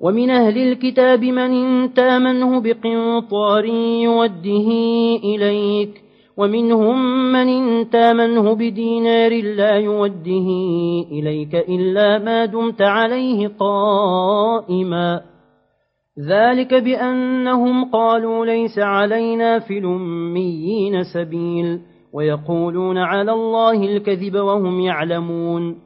ومن أهل الكتاب من تامنه بقنطار يوده إليك ومنهم من تامنه بدينار لا يوده إليك إلا ما دمت عليه قائما. ذلك بأنهم قالوا ليس علينا في الأميين سبيل ويقولون على الله الكذب وهم يعلمون.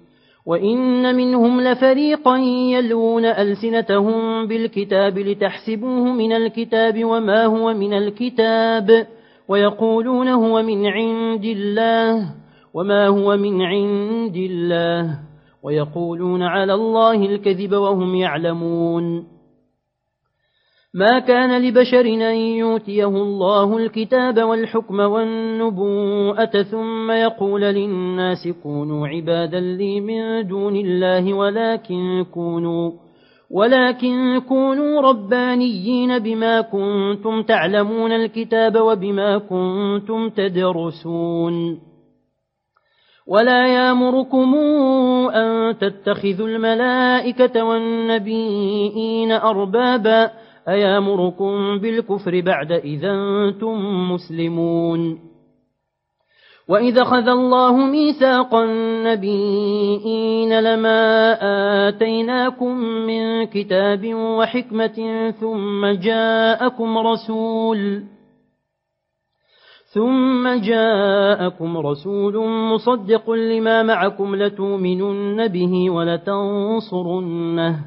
وإن منهم لفريقا يلون ألسنتهم بالكتاب لتحسبوه من الكتاب وما هو من الكتاب ويقولون هو من عند الله وما هو من عند الله ويقولون على الله الكذب وهم يعلمون ما كان لبشر أن يوتيه الله الكتاب والحكم والنبوءة ثم يقول للناس كونوا عبادا لي من دون الله ولكن كونوا ولكن كونوا ربانيين بما كنتم تعلمون الكتاب وبما كنتم تدرسون. ولا يامركم أن تتخذوا الملائكة والنبيين أربابا أيامركم بالكفر بعد إذا أنتم مسلمون وإذا خذ الله ميثاق النبيين لما آتيناكم من كتاب وحكمة ثم جاءكم رسول ثم جاءكم رسول مصدق لما معكم لتؤمنن به ولتنصرنه